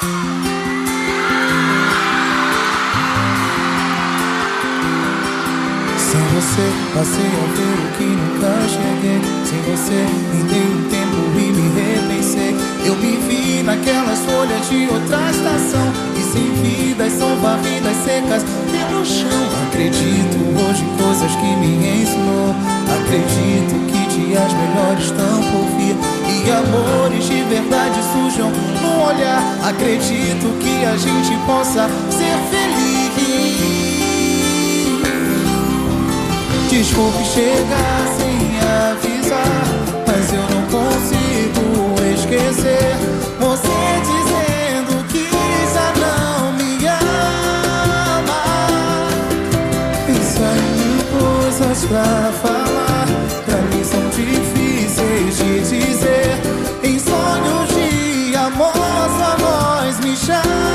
Sem você, passei a ver o que nunca cheguei. Sem você, me dei um tempo e me repensei. Eu me vi naquelas folhas de outra estação. E sem vidas são varridas secas pelo chão. Acredito hoje em coisas que me ensinou. Acredito que dias melhores estão por vir. E amores de verdade. Acredito que a gente possa ser feliz. Desculpe chegar sem avisar, mas eu não consigo esquecer você dizendo que já não me ama. Pensa em mil coisas pra falar, pra mim são difíceis de dizer. Em sonhos de amor, 伤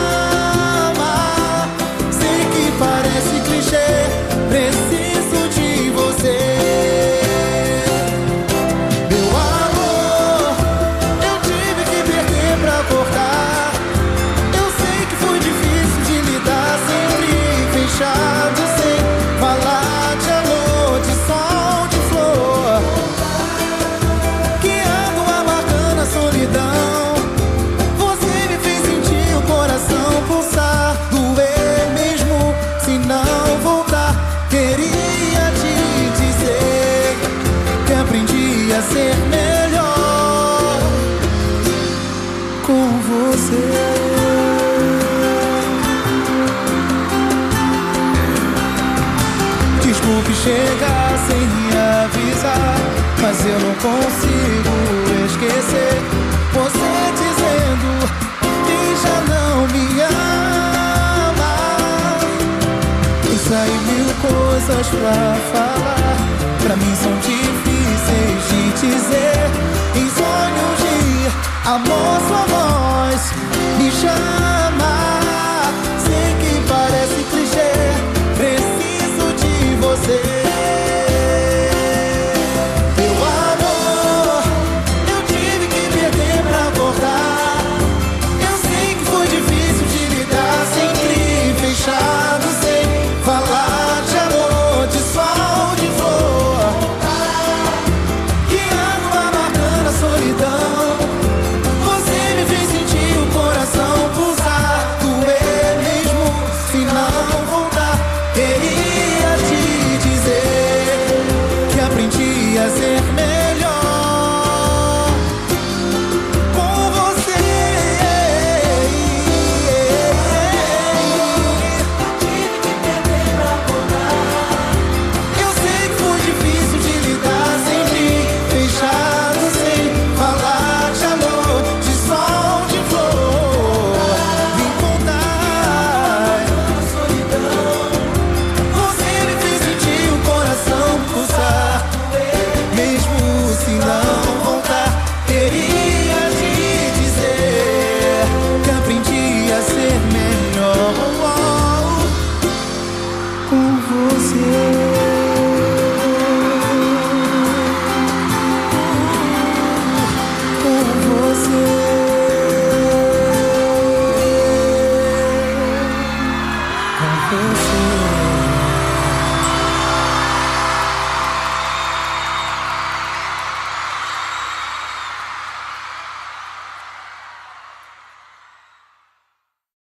ser melhor com você. Desculpe chegar sem avisar, mas eu não consigo esquecer você dizendo que já não me ama. Pensa em mil coisas pra falar,